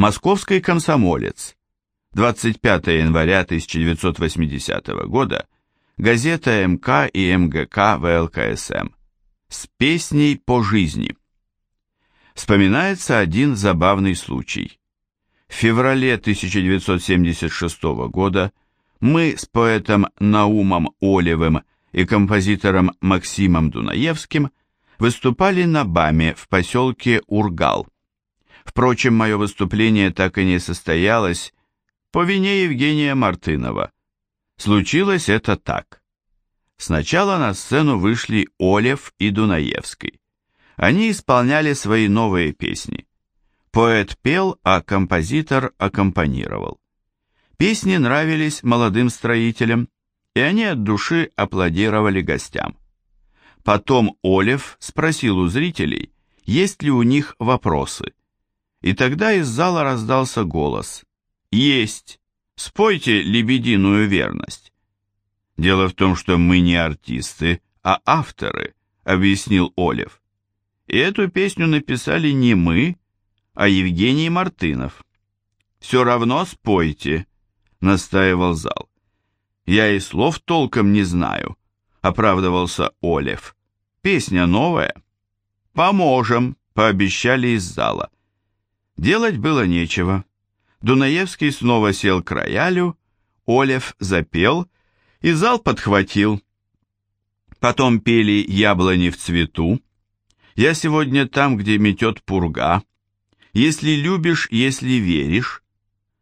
Московский комсомолец. 25 января 1980 года. Газета МК и МГК ВЛКСМ. С песней по жизни. Вспоминается один забавный случай. В феврале 1976 года мы с поэтом Наумом Олевым и композитором Максимом Дунаевским выступали на БАМе в поселке Ургал. Впрочем, мое выступление так и не состоялось по вине Евгения Мартынова. Случилось это так. Сначала на сцену вышли Олев и Дунаевский. Они исполняли свои новые песни. Поэт пел, а композитор аккомпанировал. Песни нравились молодым строителям, и они от души аплодировали гостям. Потом Олев спросил у зрителей, есть ли у них вопросы. И тогда из зала раздался голос. «Есть! Спойте «Лебединую верность». «Дело в том, что мы не артисты, а авторы», — объяснил Олев. «И эту песню написали не мы, а Евгений Мартынов. «Все равно спойте», — настаивал зал. «Я и слов толком не знаю», — оправдывался Олев. «Песня новая». «Поможем», — пообещали из зала. Делать было нечего. Дунаевский снова сел к роялю, Олев запел, и зал подхватил. Потом пели «Яблони в цвету», «Я сегодня там, где метет пурга», если любишь, если веришь,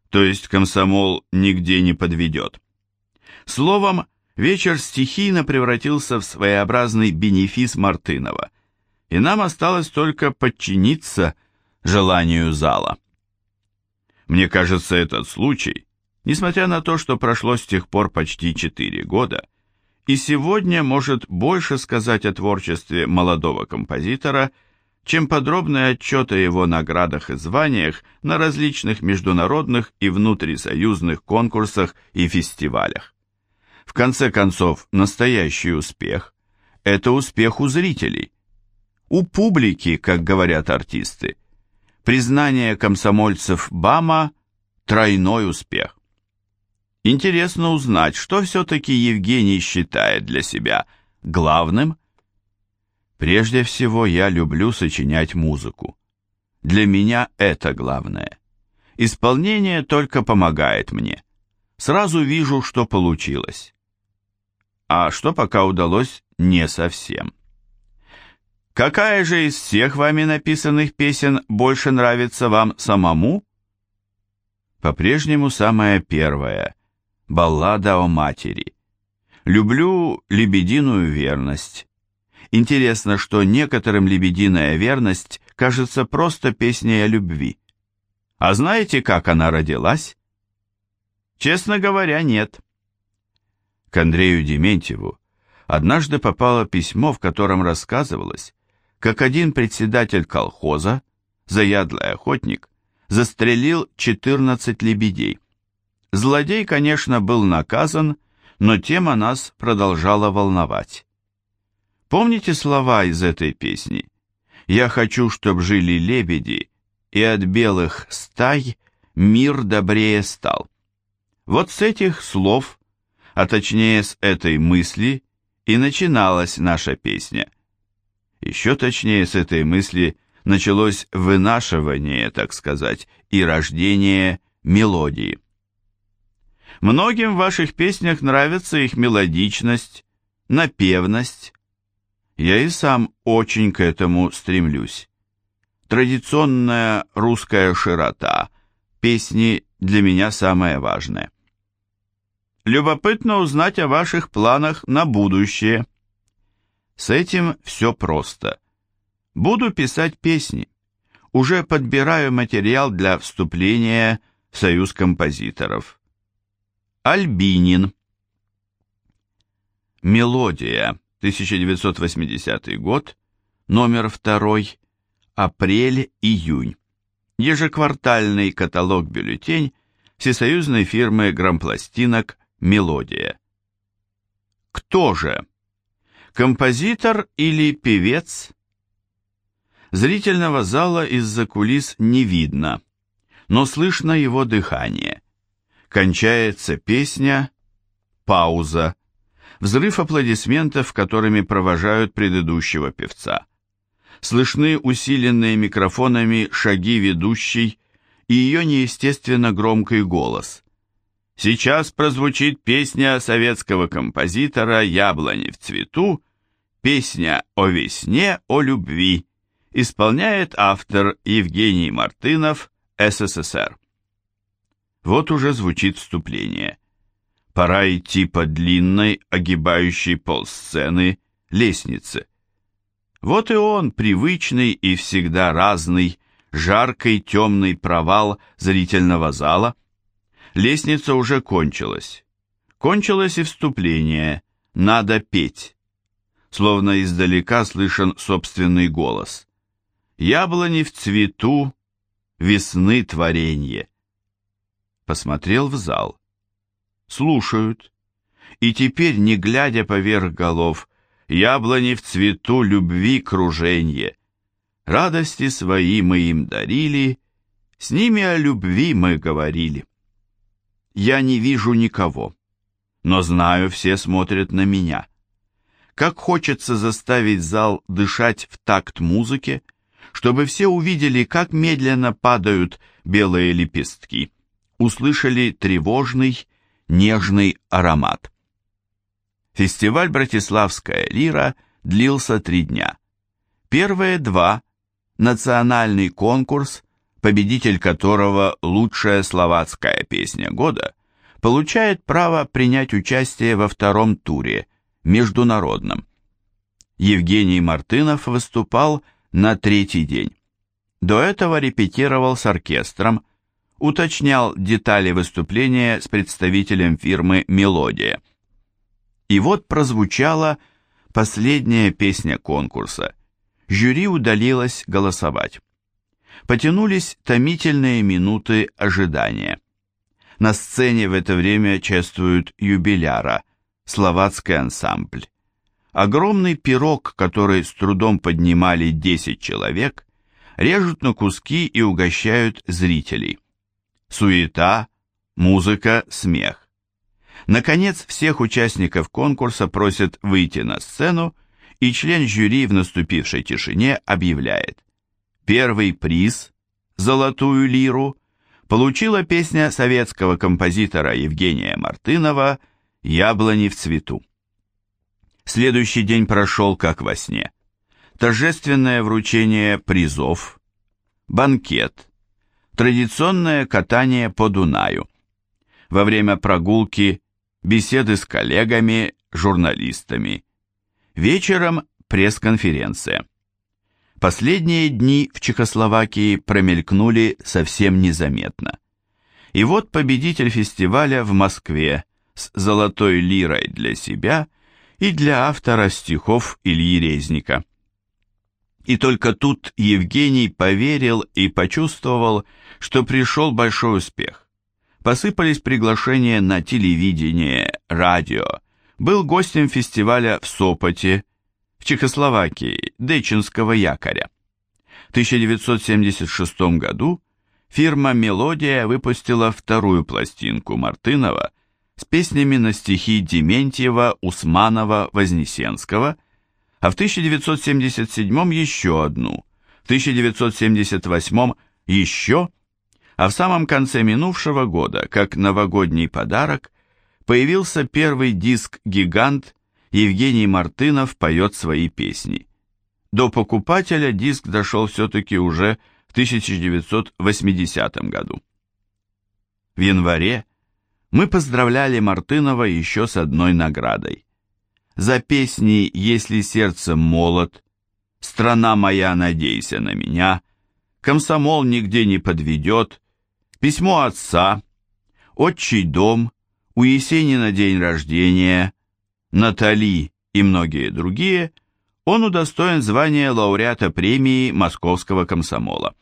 то есть комсомол нигде не подведет. Словом, вечер стихийно превратился в своеобразный бенефис Мартынова, и нам осталось только подчиниться желанию зала. Мне кажется, этот случай, несмотря на то, что прошло с тех пор почти четыре года, и сегодня может больше сказать о творчестве молодого композитора – чем подробные отчеты о его наградах и званиях на различных международных и внутрисоюзных конкурсах и фестивалях. В конце концов, настоящий успех – это успех у зрителей. У публики, как говорят артисты. Признание комсомольцев БАМа – тройной успех. Интересно узнать, что все-таки Евгений считает для себя главным – Прежде всего, я люблю сочинять музыку. Для меня это главное. Исполнение только помогает мне. Сразу вижу, что получилось. А что пока удалось, не совсем. Какая же из всех вами написанных песен больше нравится вам самому? По-прежнему самая первая. Баллада о матери. Люблю лебединую верность Интересно, что некоторым лебединая верность кажется просто песней о любви. А знаете, как она родилась? Честно говоря, нет. К Андрею Дементьеву однажды попало письмо, в котором рассказывалось, как один председатель колхоза, заядлый охотник, застрелил 14 лебедей. Злодей, конечно, был наказан, но тема нас продолжала волновать. Помните слова из этой песни? «Я хочу, чтоб жили лебеди, и от белых стай мир добрее стал». Вот с этих слов, а точнее с этой мысли, и начиналась наша песня. Еще точнее с этой мысли началось вынашивание, так сказать, и рождение мелодии. Многим в ваших песнях нравится их мелодичность, напевность, я и сам очень к этому стремлюсь. Традиционная русская широта, песни для меня самое важное. Любопытно узнать о ваших планах на будущее. С этим все просто. Буду писать песни. Уже подбираю материал для вступления в Союз композиторов. Альбинин. Мелодия. 1980 год, номер 2, апрель-июнь. Ежеквартальный каталог-бюллетень всесоюзной фирмы грампластинок «Мелодия». Кто же? Композитор или певец? Зрительного зала из-за кулис не видно, но слышно его дыхание. Кончается песня, пауза, взрыв аплодисментов, которыми провожают предыдущего певца. Слышны усиленные микрофонами шаги ведущей и ее неестественно громкий голос. Сейчас прозвучит песня советского композитора «Яблони в цвету», песня о весне, о любви, исполняет автор Евгений Мартынов, СССР. Вот уже звучит вступление. Пора идти по длинной, огибающей полсцены, лестнице. Вот и он, привычный и всегда разный, жаркий темный провал зрительного зала. Лестница уже кончилась. Кончилось и вступление. Надо петь. Словно издалека слышен собственный голос. Яблони в цвету, весны творенье. Посмотрел в зал. Слушают. И теперь, не глядя поверх голов, яблони в цвету любви круженье. Радости свои мы им дарили, с ними о любви мы говорили. Я не вижу никого, но знаю, все смотрят на меня. Как хочется заставить зал дышать в такт музыке, чтобы все увидели, как медленно падают белые лепестки, услышали тревожный, нежный аромат. Фестиваль «Братиславская лира» длился три дня. Первые два – национальный конкурс, победитель которого «Лучшая словацкая песня года», получает право принять участие во втором туре, международном. Евгений Мартынов выступал на третий день. До этого репетировал с оркестром, уточнял детали выступления с представителем фирмы «Мелодия». И вот прозвучала последняя песня конкурса. Жюри удалилось голосовать. Потянулись томительные минуты ожидания. На сцене в это время чествуют юбиляра, словацкий ансамбль. Огромный пирог, который с трудом поднимали 10 человек, режут на куски и угощают зрителей. Суета, музыка, смех. Наконец, всех участников конкурса просят выйти на сцену, и член жюри в наступившей тишине объявляет. Первый приз, золотую лиру, получила песня советского композитора Евгения Мартынова «Яблони в цвету». Следующий день прошел как во сне. Торжественное вручение призов, банкет, традиционное катание по Дунаю. Во время прогулки беседы с коллегами, журналистами. Вечером пресс-конференция. Последние дни в Чехословакии промелькнули совсем незаметно. И вот победитель фестиваля в Москве с золотой лирой для себя – и для автора стихов Ильи Резника. И только тут Евгений поверил и почувствовал, что пришел большой успех. Посыпались приглашения на телевидение, радио. Был гостем фестиваля в Сопоте, в Чехословакии, Дечинского якоря. В 1976 году фирма «Мелодия» выпустила вторую пластинку Мартынова с песнями на стихи Дементьева, Усманова, Вознесенского, а в 1977 еще одну, в 1978 еще, а в самом конце минувшего года, как новогодний подарок, появился первый диск «Гигант» Евгений Мартынов поет свои песни. До покупателя диск дошел все-таки уже в 1980 году. В январе мы поздравляли Мартынова еще с одной наградой. За песни «Если сердце молот», «Страна моя, надейся на меня», «Комсомол нигде не подведет», «Письмо отца», «Отчий дом», «У Есенина день рождения», «Натали» и многие другие, он удостоен звания лауреата премии Московского комсомола.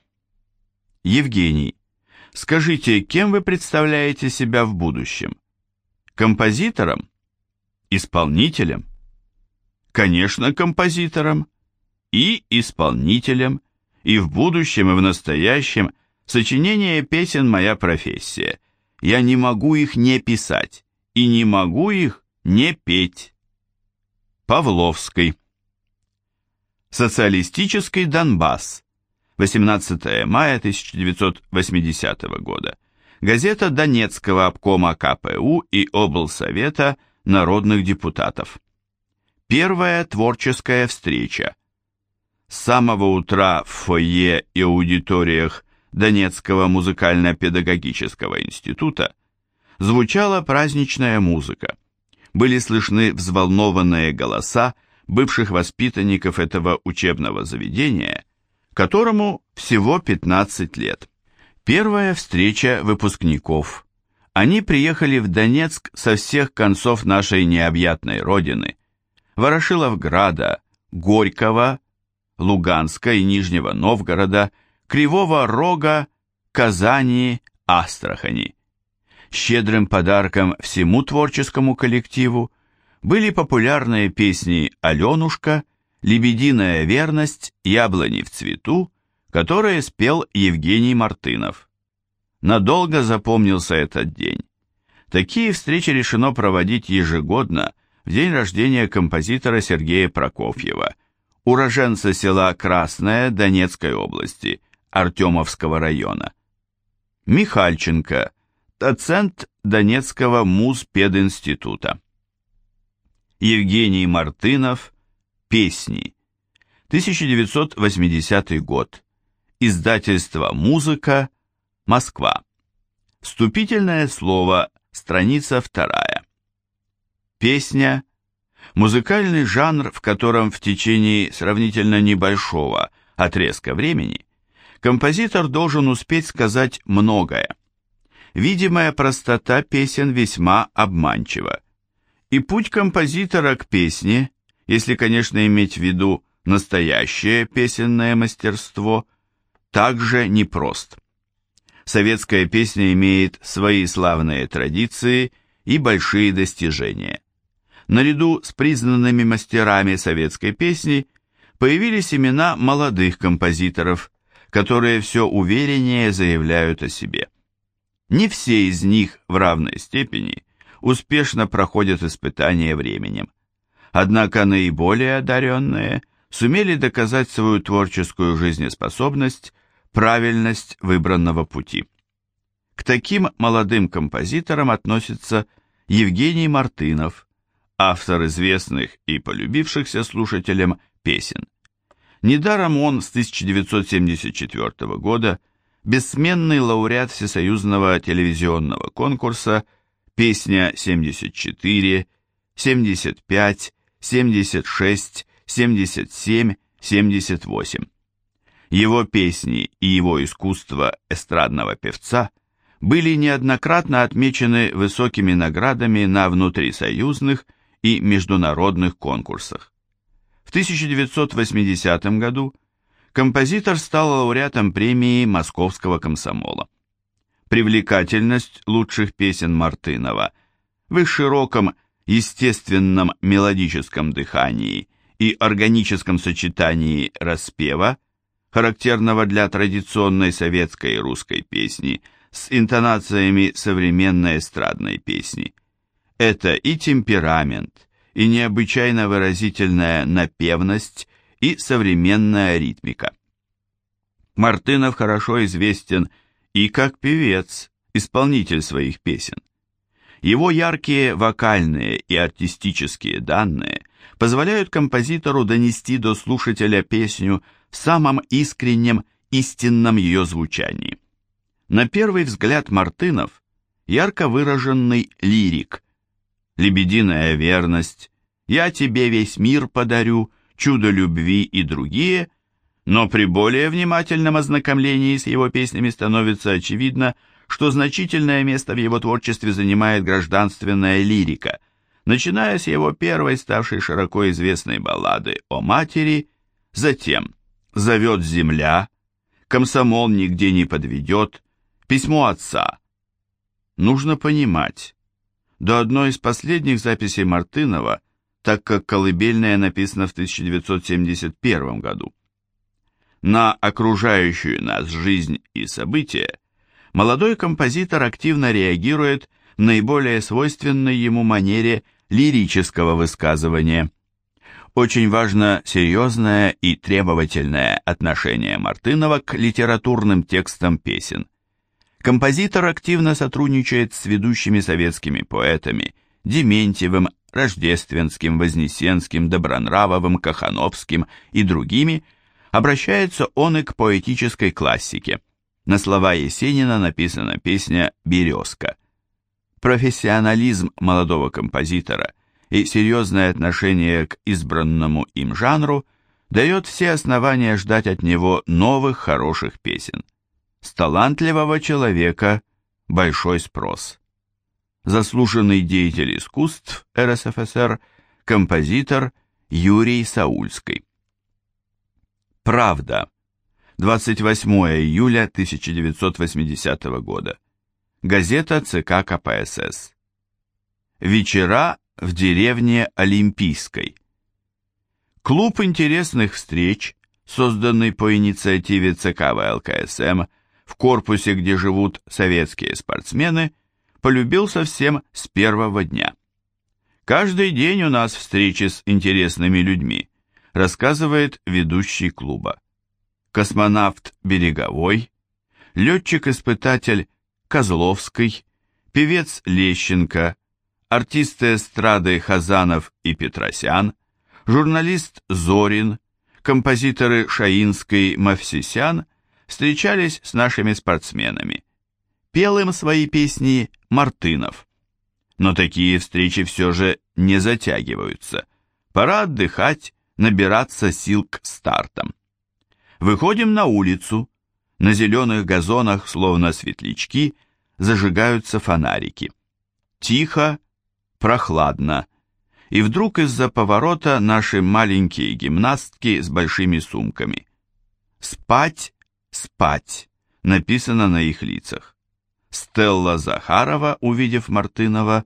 Евгений, Скажите, кем вы представляете себя в будущем? Композитором? Исполнителем? Конечно, композитором и исполнителем, и в будущем, и в настоящем Сочинение песен – моя профессия. Я не могу их не писать и не могу их не петь. Павловский. Социалистический Донбасс. 18 мая 1980 года. Газета Донецкого обкома КПУ и облсовета народных депутатов. Первая творческая встреча. С самого утра в фойе и аудиториях Донецкого музыкально-педагогического института звучала праздничная музыка. Были слышны взволнованные голоса бывших воспитанников этого учебного заведения, которому всего 15 лет. Первая встреча выпускников. Они приехали в Донецк со всех концов нашей необъятной родины. Ворошиловграда, Горького, Луганска и Нижнего Новгорода, Кривого Рога, Казани, Астрахани. Щедрым подарком всему творческому коллективу были популярные песни «Аленушка», «Лебединая верность», «Яблони в цвету», которые спел Евгений Мартынов. Надолго запомнился этот день. Такие встречи решено проводить ежегодно в день рождения композитора Сергея Прокофьева, уроженца села Красное Донецкой области, Артемовского района. Михальченко, доцент Донецкого муз-пединститута. Евгений Мартынов, песни. 1980 год. Издательство «Музыка», Москва. Вступительное слово, страница вторая. Песня – музыкальный жанр, в котором в течение сравнительно небольшого отрезка времени композитор должен успеть сказать многое. Видимая простота песен весьма обманчива. И путь композитора к песне, если, конечно, иметь в виду настоящее песенное мастерство – также непрост. Советская песня имеет свои славные традиции и большие достижения. Наряду с признанными мастерами советской песни появились имена молодых композиторов, которые все увереннее заявляют о себе. Не все из них в равной степени успешно проходят испытания временем. Однако наиболее одаренные – сумели доказать свою творческую жизнеспособность, правильность выбранного пути. К таким молодым композиторам относится Евгений Мартынов, автор известных и полюбившихся слушателям песен. Недаром он с 1974 года бессменный лауреат Всесоюзного телевизионного конкурса «Песня 74», «75», «76», 77-78. Его песни и его искусство эстрадного певца были неоднократно отмечены высокими наградами на внутрисоюзных и международных конкурсах. В 1980 году композитор стал лауреатом премии Московского комсомола. Привлекательность лучших песен Мартынова в их широком естественном мелодическом дыхании и органическом сочетании распева, характерного для традиционной советской и русской песни, с интонациями современной эстрадной песни. Это и темперамент, и необычайно выразительная напевность, и современная ритмика. Мартынов хорошо известен и как певец, исполнитель своих песен. Его яркие вокальные и артистические данные позволяют композитору донести до слушателя песню в самом искреннем, истинном ее звучании. На первый взгляд Мартынов – ярко выраженный лирик. «Лебединая верность», «Я тебе весь мир подарю», «Чудо любви» и другие, но при более внимательном ознакомлении с его песнями становится очевидно, что значительное место в его творчестве занимает гражданственная лирика – начиная с его первой, ставшей широко известной баллады о матери, затем «Зовет земля», «Комсомол нигде не подведет», «Письмо отца». Нужно понимать, до одной из последних записей Мартынова, так как колыбельная написана в 1971 году. на окружающую нас жизнь и события, молодой композитор активно реагирует в наиболее свойственной ему манере лирического высказывания. Очень важно серьезное и требовательное отношение Мартынова к литературным текстам песен. Композитор активно сотрудничает с ведущими советскими поэтами Дементьевым, Рождественским, Вознесенским, Добронравовым, Кахановским и другими, обращается он и к поэтической классике. На слова Есенина написана песня «Березка». Профессионализм молодого композитора и серьезное отношение к избранному им жанру дает все основания ждать от него новых хороших песен. С талантливого человека большой спрос заслуженный деятель искусств РСФСР, композитор Юрий Саульский. Правда. 28 июля 1980 года. Газета ЦК КПСС. Вечера в деревне Олимпийской. Клуб интересных встреч, созданный по инициативе ЦК ВЛКСМ в корпусе, где живут советские спортсмены – полюбился всем с первого дня. Каждый день у нас встречи с интересными людьми, рассказывает ведущий клуба. Космонавт Береговой, летчик-испытатель Козловский, певец Лещенко, артисты эстрады Хазанов и Петросян, журналист Зорин, композиторы Шаинский, Мавсисян встречались с нашими спортсменами. Пел им свои песни Мартынов. Но такие встречи все же не затягиваются. Пора отдыхать, набираться сил к стартам. Выходим на улицу. На зеленых газонах, словно светлячки, зажигаются фонарики. Тихо, прохладно. И вдруг из-за поворота наши маленькие гимнастки с большими сумками. «Спать, спать» написано на их лицах. Стелла Захарова, увидев Мартынова,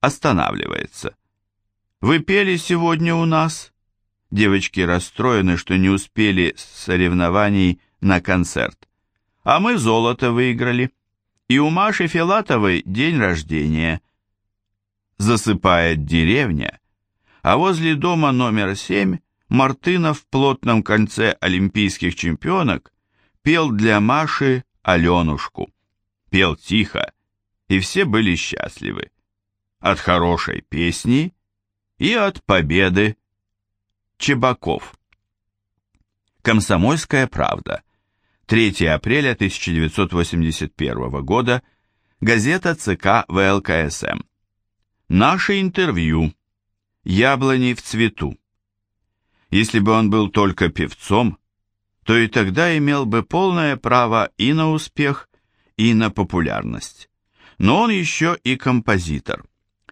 останавливается. «Вы пели сегодня у нас?» Девочки расстроены, что не успели с соревнований на концерт. «А мы золото выиграли. И у Маши Филатовой день рождения». Засыпает деревня, а возле дома номер семь Мартынов в плотном конце олимпийских чемпионок пел для Маши Аленушку пел тихо, и все были счастливы. От хорошей песни и от победы. Чебаков. Комсомольская правда. 3 апреля 1981 года. Газета ЦК ВЛКСМ. Наше интервью. Яблони в цвету. Если бы он был только певцом, то и тогда имел бы полное право и на успех, и на популярность. Но он еще и композитор.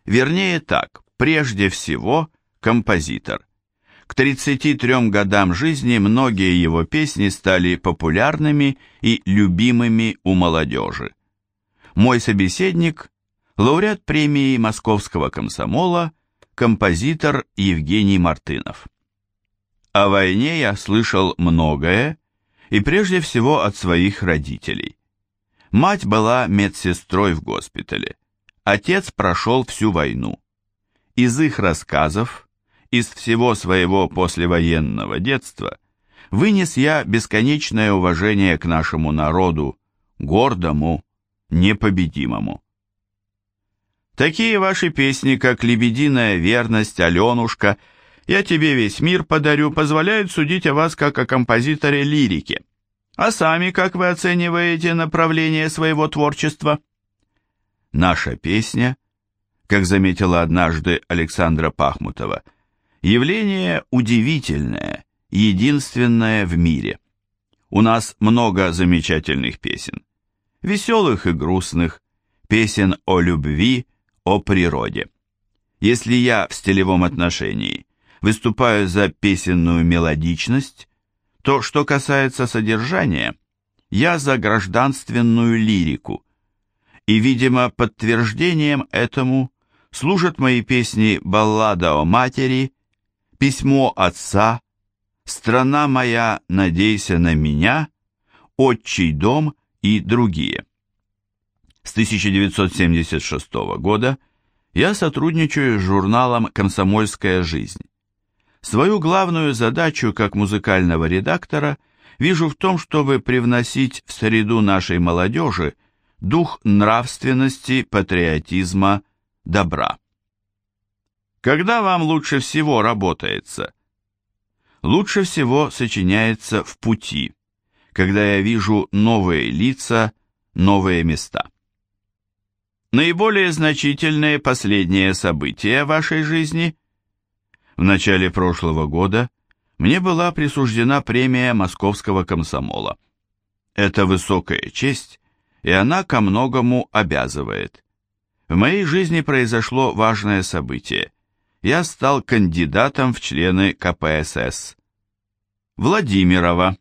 Вернее так, прежде всего композитор. К 33 годам жизни многие его песни стали популярными и любимыми у молодежи. Мой собеседник – лауреат премии Московского комсомола, композитор Евгений Мартынов. О войне я слышал многое, и прежде всего от своих родителей. Мать была медсестрой в госпитале. Отец прошел всю войну. Из их рассказов, из всего своего послевоенного детства, вынес я бесконечное уважение к нашему народу, гордому, непобедимому. Такие ваши песни, как «Лебединая верность», «Аленушка», «Я тебе весь мир подарю» позволяют судить о вас как о композиторе лирики. А сами как вы оцениваете направление своего творчества? Наша песня, как заметила однажды Александра Пахмутова, явление удивительное, единственное в мире. У нас много замечательных песен, веселых и грустных, песен о любви, о природе. Если я в стилевом отношении выступаю за песенную мелодичность, то, что касается содержания, я за гражданственную лирику, и, видимо, подтверждением этому служат мои песни «Баллада о матери», «Письмо отца», «Страна моя, надейся на меня», «Отчий дом» и другие. С 1976 года я сотрудничаю с журналом «Комсомольская жизнь». Свою главную задачу как музыкального редактора вижу в том, чтобы привносить в среду нашей молодежи дух нравственности, патриотизма, добра. Когда вам лучше всего работается? Лучше всего сочиняется в пути, когда я вижу новые лица, новые места. Наиболее значительные последние события вашей жизни – в начале прошлого года мне была присуждена премия Московского комсомола. Это высокая честь, и она ко многому обязывает. В моей жизни произошло важное событие. Я стал кандидатом в члены КПСС. Владимирова.